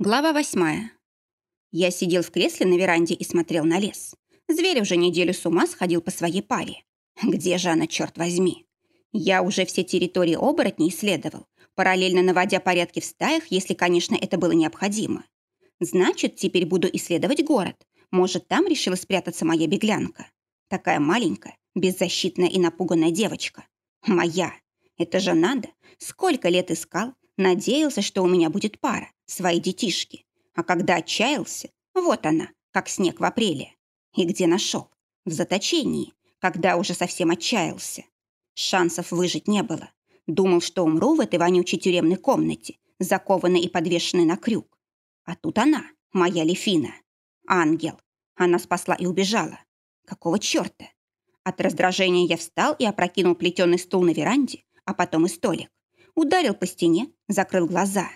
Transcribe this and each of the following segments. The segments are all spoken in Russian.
Глава восьмая. Я сидел в кресле на веранде и смотрел на лес. Зверь уже неделю с ума сходил по своей паре. Где же она, черт возьми? Я уже все территории оборотней исследовал, параллельно наводя порядки в стаях, если, конечно, это было необходимо. Значит, теперь буду исследовать город. Может, там решила спрятаться моя беглянка. Такая маленькая, беззащитная и напуганная девочка. Моя. Это же надо. Сколько лет искал, надеялся, что у меня будет пара свои детишки. А когда отчаялся, вот она, как снег в апреле. И где нашел? В заточении, когда уже совсем отчаялся. Шансов выжить не было. Думал, что умру в этой вонючей тюремной комнате, закованной и подвешенной на крюк. А тут она, моя Лефина. Ангел. Она спасла и убежала. Какого черта? От раздражения я встал и опрокинул плетеный стул на веранде, а потом и столик. Ударил по стене, закрыл глаза.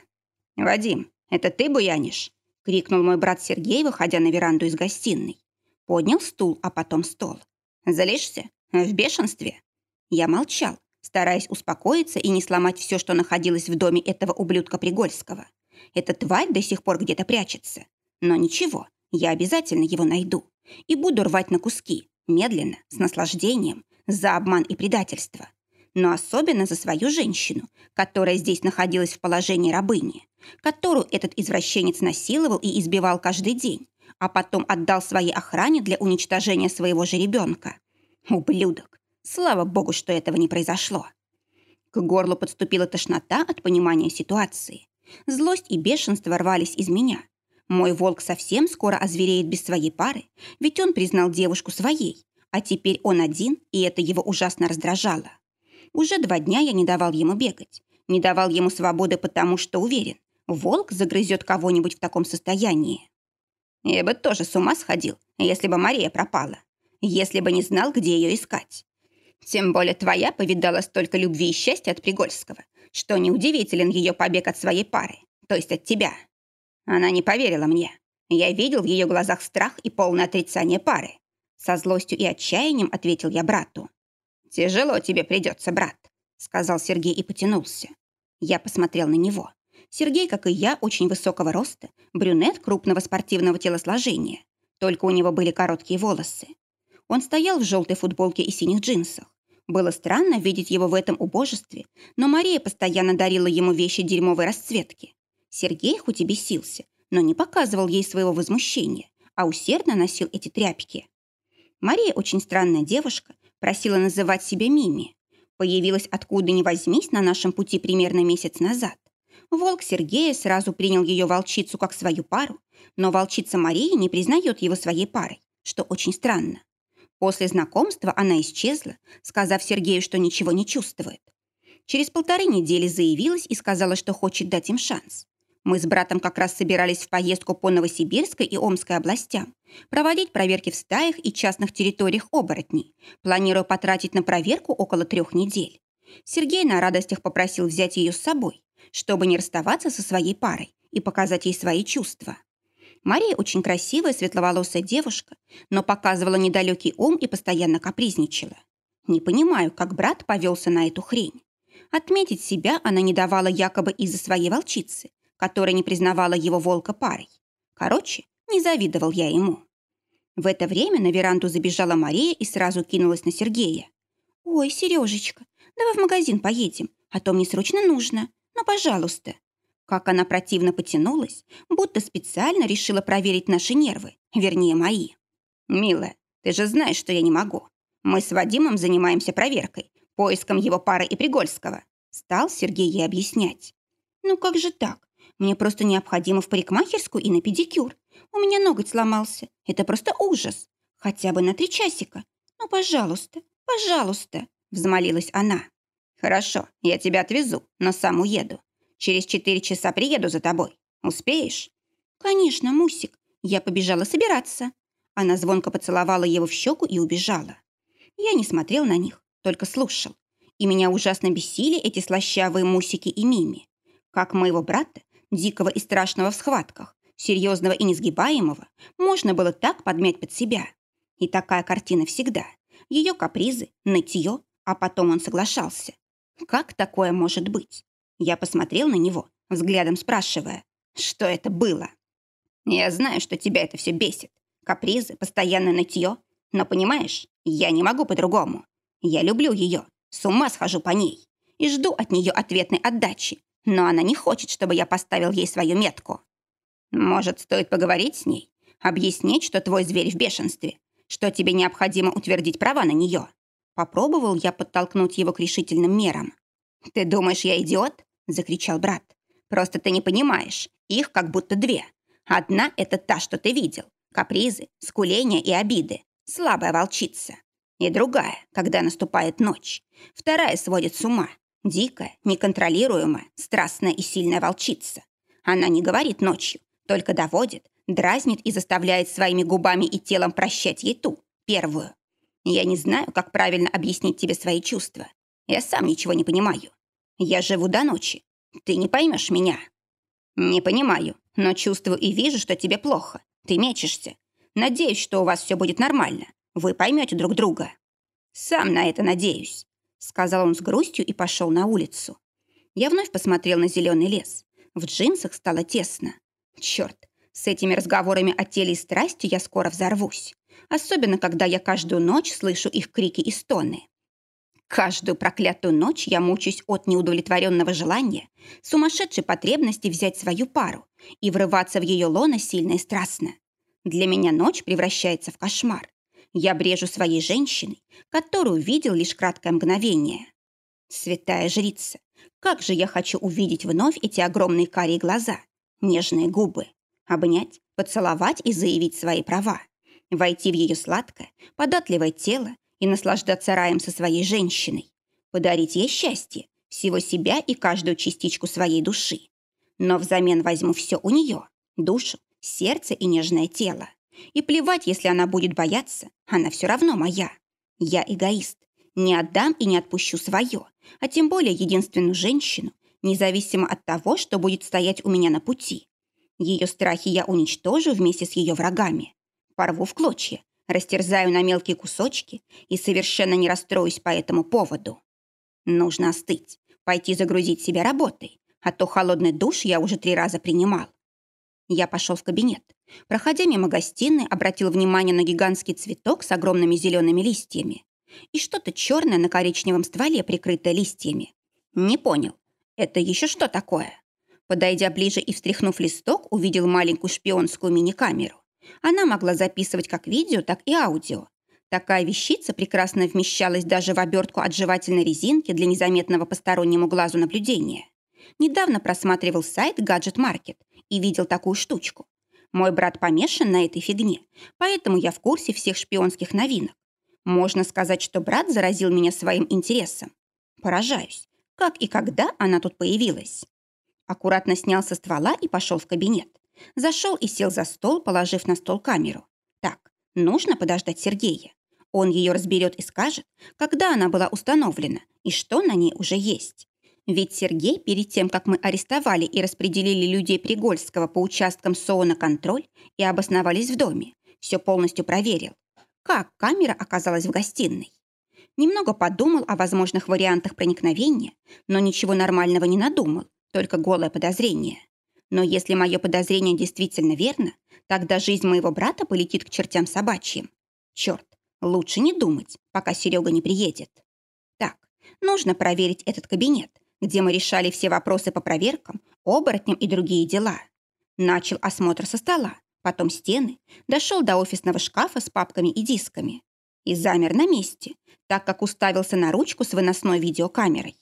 «Вадим, это ты буянишь?» — крикнул мой брат Сергей, выходя на веранду из гостиной. Поднял стул, а потом стол. «Залишься? В бешенстве?» Я молчал, стараясь успокоиться и не сломать все, что находилось в доме этого ублюдка Пригольского. Эта тварь до сих пор где-то прячется. Но ничего, я обязательно его найду. И буду рвать на куски, медленно, с наслаждением, за обман и предательство но особенно за свою женщину, которая здесь находилась в положении рабыни, которую этот извращенец насиловал и избивал каждый день, а потом отдал своей охране для уничтожения своего же ребенка. Ублюдок! Слава богу, что этого не произошло. К горлу подступила тошнота от понимания ситуации. Злость и бешенство рвались из меня. Мой волк совсем скоро озвереет без своей пары, ведь он признал девушку своей, а теперь он один, и это его ужасно раздражало. Уже два дня я не давал ему бегать. Не давал ему свободы, потому что уверен, волк загрызет кого-нибудь в таком состоянии. Я бы тоже с ума сходил, если бы Мария пропала. Если бы не знал, где ее искать. Тем более твоя повидала столько любви и счастья от Пригольского, что неудивителен ее побег от своей пары, то есть от тебя. Она не поверила мне. Я видел в ее глазах страх и полное отрицание пары. Со злостью и отчаянием ответил я брату. «Тяжело тебе придется, брат», — сказал Сергей и потянулся. Я посмотрел на него. Сергей, как и я, очень высокого роста, брюнет крупного спортивного телосложения. Только у него были короткие волосы. Он стоял в желтой футболке и синих джинсах. Было странно видеть его в этом убожестве, но Мария постоянно дарила ему вещи дерьмовой расцветки. Сергей хоть и бесился, но не показывал ей своего возмущения, а усердно носил эти тряпки. Мария очень странная девушка, Просила называть себя Мими. Появилась откуда ни возьмись на нашем пути примерно месяц назад. Волк Сергея сразу принял ее волчицу как свою пару, но волчица Мария не признает его своей парой, что очень странно. После знакомства она исчезла, сказав Сергею, что ничего не чувствует. Через полторы недели заявилась и сказала, что хочет дать им шанс. Мы с братом как раз собирались в поездку по Новосибирской и Омской областям, проводить проверки в стаях и частных территориях оборотней, планируя потратить на проверку около трех недель. Сергей на радостях попросил взять ее с собой, чтобы не расставаться со своей парой и показать ей свои чувства. Мария очень красивая, светловолосая девушка, но показывала недалекий ум и постоянно капризничала. Не понимаю, как брат повелся на эту хрень. Отметить себя она не давала якобы из-за своей волчицы, которая не признавала его волка парой. Короче, не завидовал я ему. В это время на веранду забежала Мария и сразу кинулась на Сергея. «Ой, Сережечка, давай в магазин поедем, а то мне срочно нужно. Ну, пожалуйста». Как она противно потянулась, будто специально решила проверить наши нервы, вернее, мои. «Милая, ты же знаешь, что я не могу. Мы с Вадимом занимаемся проверкой, поиском его пары и Пригольского», стал Сергей ей объяснять. «Ну как же так? Мне просто необходимо в парикмахерскую и на педикюр. У меня ноготь сломался. Это просто ужас. Хотя бы на три часика. Ну, пожалуйста, пожалуйста, взмолилась она. Хорошо, я тебя отвезу, но сам уеду. Через четыре часа приеду за тобой. Успеешь? Конечно, Мусик. Я побежала собираться. Она звонко поцеловала его в щеку и убежала. Я не смотрел на них, только слушал. И меня ужасно бесили эти слащавые Мусики и Мими. Как моего брата, дикого и страшного в схватках, серьезного и несгибаемого, можно было так подмять под себя. И такая картина всегда. Ее капризы, нытье, а потом он соглашался. Как такое может быть? Я посмотрел на него, взглядом спрашивая, Что это было? Я знаю, что тебя это все бесит. Капризы, постоянное нытье. Но понимаешь, я не могу по-другому. Я люблю ее, с ума схожу по ней. И жду от нее ответной отдачи. Но она не хочет, чтобы я поставил ей свою метку. Может, стоит поговорить с ней? Объяснить, что твой зверь в бешенстве? Что тебе необходимо утвердить права на нее? Попробовал я подтолкнуть его к решительным мерам. «Ты думаешь, я идиот?» – закричал брат. «Просто ты не понимаешь. Их как будто две. Одна – это та, что ты видел. Капризы, скуления и обиды. Слабая волчица. И другая, когда наступает ночь. Вторая сводит с ума. Дикая, неконтролируемая, страстная и сильная волчица. Она не говорит ночью, только доводит, дразнит и заставляет своими губами и телом прощать ей ту, первую. Я не знаю, как правильно объяснить тебе свои чувства. Я сам ничего не понимаю. Я живу до ночи. Ты не поймешь меня. Не понимаю, но чувствую и вижу, что тебе плохо. Ты мечешься. Надеюсь, что у вас все будет нормально. Вы поймете друг друга. Сам на это надеюсь, сказал он с грустью и пошел на улицу. Я вновь посмотрел на зеленый лес. В джинсах стало тесно. Черт, с этими разговорами о теле и страсти я скоро взорвусь. Особенно, когда я каждую ночь слышу их крики и стоны. Каждую проклятую ночь я мучаюсь от неудовлетворенного желания, сумасшедшей потребности взять свою пару и врываться в ее лоно сильно и страстно. Для меня ночь превращается в кошмар. Я брежу своей женщиной, которую видел лишь краткое мгновение. Святая жрица, как же я хочу увидеть вновь эти огромные карие глаза, нежные губы, обнять, поцеловать и заявить свои права, войти в ее сладкое, податливое тело и наслаждаться раем со своей женщиной, подарить ей счастье, всего себя и каждую частичку своей души. Но взамен возьму все у нее – душу, сердце и нежное тело. И плевать, если она будет бояться, она все равно моя. Я эгоист. Не отдам и не отпущу свое, а тем более единственную женщину, независимо от того, что будет стоять у меня на пути. Ее страхи я уничтожу вместе с ее врагами. Порву в клочья, растерзаю на мелкие кусочки и совершенно не расстроюсь по этому поводу. Нужно остыть, пойти загрузить себя работой, а то холодный душ я уже три раза принимал. Я пошел в кабинет. Проходя мимо гостиной, обратил внимание на гигантский цветок с огромными зелеными листьями и что-то черное на коричневом стволе, прикрытое листьями. Не понял, это еще что такое? Подойдя ближе и встряхнув листок, увидел маленькую шпионскую мини-камеру. Она могла записывать как видео, так и аудио. Такая вещица прекрасно вмещалась даже в обертку от жевательной резинки для незаметного постороннему глазу наблюдения. Недавно просматривал сайт Gadget Market и видел такую штучку. Мой брат помешан на этой фигне, поэтому я в курсе всех шпионских новинок. Можно сказать, что брат заразил меня своим интересом. Поражаюсь, как и когда она тут появилась. Аккуратно снял со ствола и пошел в кабинет. Зашел и сел за стол, положив на стол камеру. Так, нужно подождать Сергея. Он ее разберет и скажет, когда она была установлена и что на ней уже есть. Ведь Сергей, перед тем, как мы арестовали и распределили людей Пригольского по участкам СОО на контроль и обосновались в доме, все полностью проверил. Как камера оказалась в гостиной? Немного подумал о возможных вариантах проникновения, но ничего нормального не надумал, только голое подозрение. Но если мое подозрение действительно верно, тогда жизнь моего брата полетит к чертям собачьим. Черт, лучше не думать, пока Серега не приедет. Так, нужно проверить этот кабинет, где мы решали все вопросы по проверкам, оборотням и другие дела. Начал осмотр со стола, потом стены, дошел до офисного шкафа с папками и дисками. И замер на месте, так как уставился на ручку с выносной видеокамерой.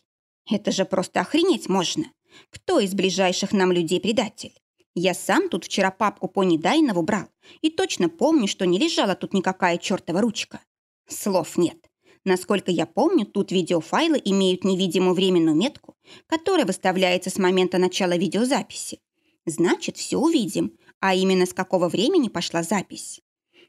Это же просто охренеть можно. Кто из ближайших нам людей предатель? Я сам тут вчера папку по Недайнову брал и точно помню, что не лежала тут никакая чертова ручка. Слов нет. Насколько я помню, тут видеофайлы имеют невидимую временную метку, которая выставляется с момента начала видеозаписи. Значит, все увидим, а именно с какого времени пошла запись.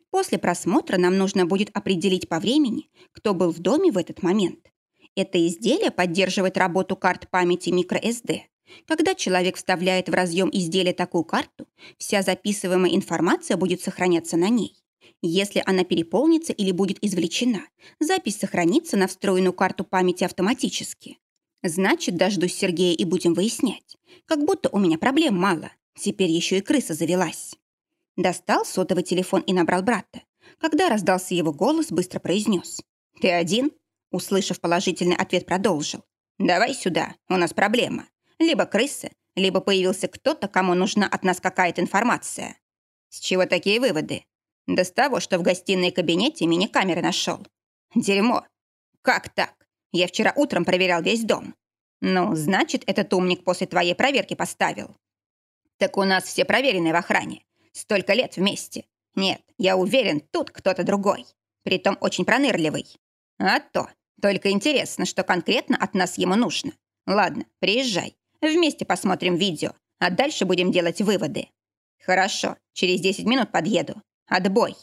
После просмотра нам нужно будет определить по времени, кто был в доме в этот момент. Это изделие поддерживает работу карт памяти microSD. Когда человек вставляет в разъем изделия такую карту, вся записываемая информация будет сохраняться на ней. Если она переполнится или будет извлечена, запись сохранится на встроенную карту памяти автоматически. Значит, дождусь Сергея и будем выяснять. Как будто у меня проблем мало. Теперь еще и крыса завелась. Достал сотовый телефон и набрал брата. Когда раздался его голос, быстро произнес. «Ты один?» Услышав положительный ответ, продолжил. «Давай сюда, у нас проблема. Либо крысы, либо появился кто-то, кому нужна от нас какая-то информация». «С чего такие выводы?» «Да с того, что в гостиной кабинете мини-камеры нашел». «Дерьмо! Как так? Я вчера утром проверял весь дом». «Ну, значит, этот умник после твоей проверки поставил». «Так у нас все проверенные в охране. Столько лет вместе. Нет, я уверен, тут кто-то другой. Притом очень пронырливый. А то. Только интересно, что конкретно от нас ему нужно. Ладно, приезжай. Вместе посмотрим видео, а дальше будем делать выводы. Хорошо, через 10 минут подъеду. Отбой.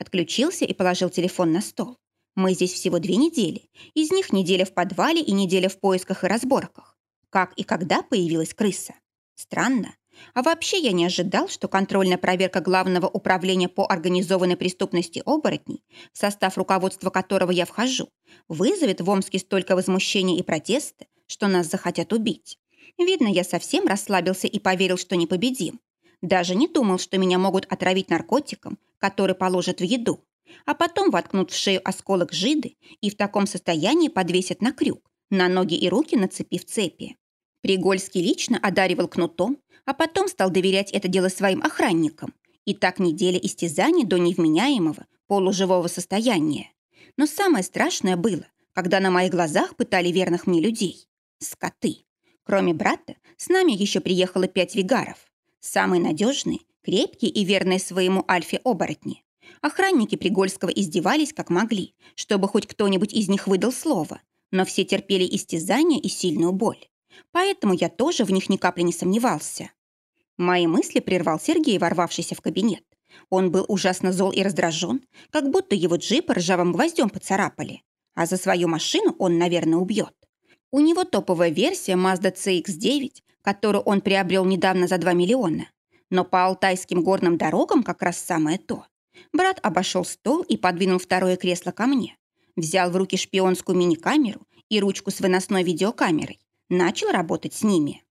Отключился и положил телефон на стол. Мы здесь всего две недели. Из них неделя в подвале и неделя в поисках и разборках. Как и когда появилась крыса? Странно. А вообще я не ожидал, что контрольная проверка Главного управления по организованной преступности оборотней, в состав руководства которого я вхожу, вызовет в Омске столько возмущения и протеста, что нас захотят убить. Видно, я совсем расслабился и поверил, что не победим. Даже не думал, что меня могут отравить наркотиком, который положат в еду, а потом воткнут в шею осколок жиды и в таком состоянии подвесят на крюк, на ноги и руки нацепив цепи. Пригольский лично одаривал кнутом, а потом стал доверять это дело своим охранникам. И так неделя истязаний до невменяемого, полуживого состояния. Но самое страшное было, когда на моих глазах пытали верных мне людей. Скоты. Кроме брата, с нами еще приехало пять вигаров. Самые надежные, крепкие и верные своему Альфе-оборотни. Охранники Пригольского издевались как могли, чтобы хоть кто-нибудь из них выдал слово, но все терпели истязания и сильную боль. Поэтому я тоже в них ни капли не сомневался. Мои мысли прервал Сергей, ворвавшийся в кабинет. Он был ужасно зол и раздражен, как будто его джип ржавым гвоздем поцарапали. А за свою машину он, наверное, убьет. У него топовая версия Mazda CX-9, которую он приобрел недавно за 2 миллиона. Но по алтайским горным дорогам как раз самое то. Брат обошел стол и подвинул второе кресло ко мне. Взял в руки шпионскую мини-камеру и ручку с выносной видеокамерой начал работать с ними.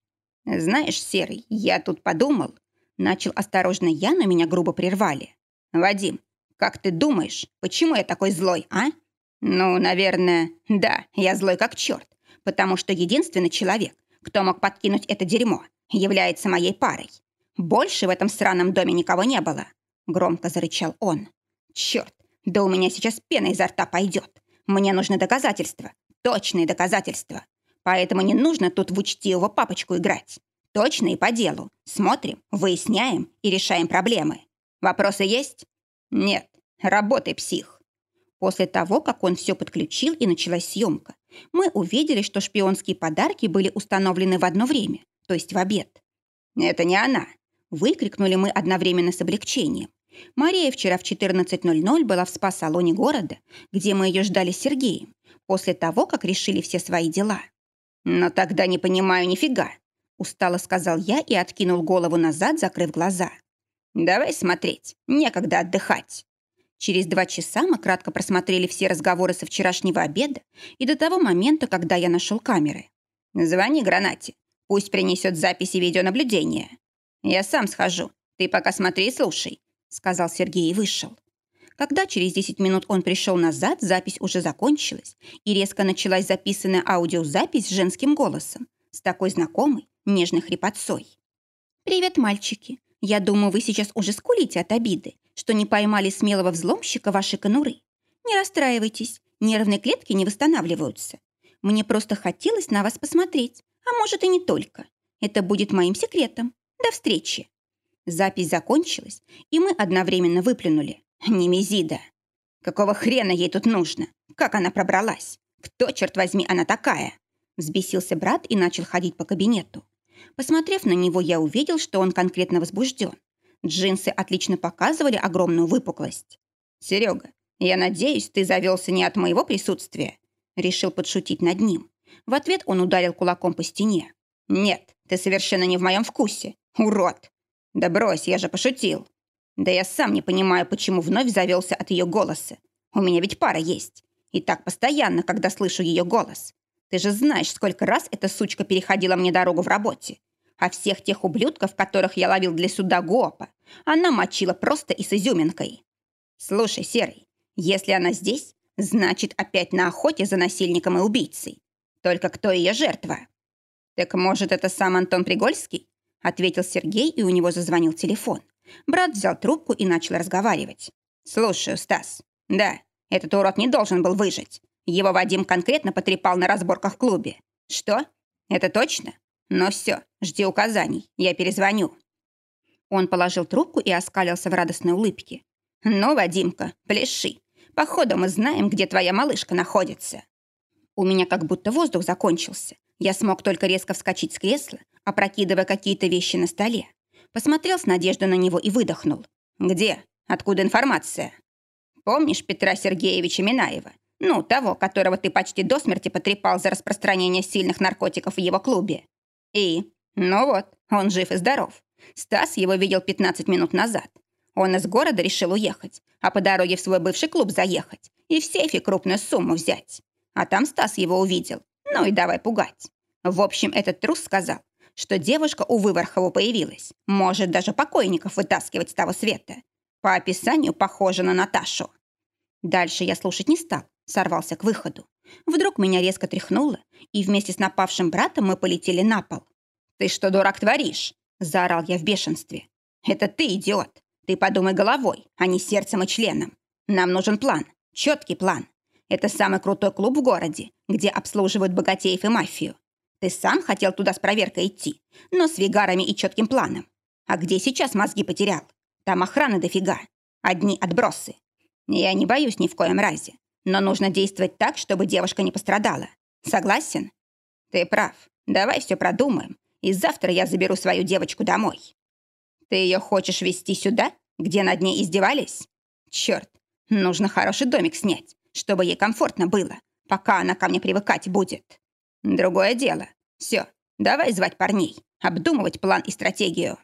«Знаешь, Серый, я тут подумал...» Начал осторожно я, но меня грубо прервали. «Вадим, как ты думаешь, почему я такой злой, а?» «Ну, наверное, да, я злой как черт, потому что единственный человек, кто мог подкинуть это дерьмо, является моей парой. Больше в этом сраном доме никого не было», — громко зарычал он. «Черт, да у меня сейчас пена изо рта пойдет. Мне нужны доказательства, точные доказательства. Поэтому не нужно тут в учтивого папочку играть. Точно и по делу. Смотрим, выясняем и решаем проблемы. Вопросы есть? Нет. Работай, псих. После того, как он все подключил и началась съемка, мы увидели, что шпионские подарки были установлены в одно время, то есть в обед. «Это не она!» – выкрикнули мы одновременно с облегчением. Мария вчера в 14.00 была в спа-салоне города, где мы ее ждали с Сергеем, после того, как решили все свои дела. «Но тогда не понимаю нифига», — устало сказал я и откинул голову назад, закрыв глаза. «Давай смотреть, некогда отдыхать». Через два часа мы кратко просмотрели все разговоры со вчерашнего обеда и до того момента, когда я нашел камеры. «Звони Гранате, пусть принесет записи видеонаблюдения. Я сам схожу, ты пока смотри и слушай», — сказал Сергей и вышел. Когда через 10 минут он пришел назад, запись уже закончилась, и резко началась записанная аудиозапись с женским голосом, с такой знакомой, нежной хрипотцой. «Привет, мальчики. Я думаю, вы сейчас уже скулите от обиды, что не поймали смелого взломщика вашей конуры. Не расстраивайтесь, нервные клетки не восстанавливаются. Мне просто хотелось на вас посмотреть, а может и не только. Это будет моим секретом. До встречи». Запись закончилась, и мы одновременно выплюнули. Немезида. Какого хрена ей тут нужно? Как она пробралась? Кто, черт возьми, она такая? Взбесился брат и начал ходить по кабинету. Посмотрев на него, я увидел, что он конкретно возбужден. Джинсы отлично показывали огромную выпуклость. «Серега, я надеюсь, ты завелся не от моего присутствия?» Решил подшутить над ним. В ответ он ударил кулаком по стене. «Нет, ты совершенно не в моем вкусе. Урод!» «Да брось, я же пошутил!» Да я сам не понимаю, почему вновь завелся от ее голоса. У меня ведь пара есть. И так постоянно, когда слышу ее голос. Ты же знаешь, сколько раз эта сучка переходила мне дорогу в работе. А всех тех ублюдков, которых я ловил для суда ГОПа, она мочила просто и с изюминкой. Слушай, Серый, если она здесь, значит, опять на охоте за насильником и убийцей. Только кто ее жертва? Так может, это сам Антон Пригольский? Ответил Сергей, и у него зазвонил телефон. Брат взял трубку и начал разговаривать. «Слушаю, Стас. Да, этот урод не должен был выжить. Его Вадим конкретно потрепал на разборках в клубе. Что? Это точно? Ну все, жди указаний, я перезвоню». Он положил трубку и оскалился в радостной улыбке. «Ну, Вадимка, пляши. Походу, мы знаем, где твоя малышка находится». У меня как будто воздух закончился. Я смог только резко вскочить с кресла, опрокидывая какие-то вещи на столе. Посмотрел с надеждой на него и выдохнул. «Где? Откуда информация?» «Помнишь Петра Сергеевича Минаева? Ну, того, которого ты почти до смерти потрепал за распространение сильных наркотиков в его клубе. И? Ну вот, он жив и здоров. Стас его видел 15 минут назад. Он из города решил уехать, а по дороге в свой бывший клуб заехать и в сейфе крупную сумму взять. А там Стас его увидел. Ну и давай пугать. В общем, этот трус сказал, что девушка у Выворхова появилась. Может даже покойников вытаскивать с того света. По описанию похожа на Наташу. Дальше я слушать не стал, сорвался к выходу. Вдруг меня резко тряхнуло, и вместе с напавшим братом мы полетели на пол. «Ты что, дурак, творишь?» – заорал я в бешенстве. «Это ты, идиот! Ты подумай головой, а не сердцем и членом. Нам нужен план, четкий план. Это самый крутой клуб в городе, где обслуживают богатеев и мафию. Ты сам хотел туда с проверкой идти, но с вигарами и четким планом. А где сейчас мозги потерял? Там охраны дофига. Одни отбросы. Я не боюсь ни в коем разе. Но нужно действовать так, чтобы девушка не пострадала. Согласен? Ты прав. Давай все продумаем. И завтра я заберу свою девочку домой. Ты ее хочешь везти сюда, где над ней издевались? Черт, нужно хороший домик снять, чтобы ей комфортно было, пока она ко мне привыкать будет. Другое дело. Все, давай звать парней, обдумывать план и стратегию.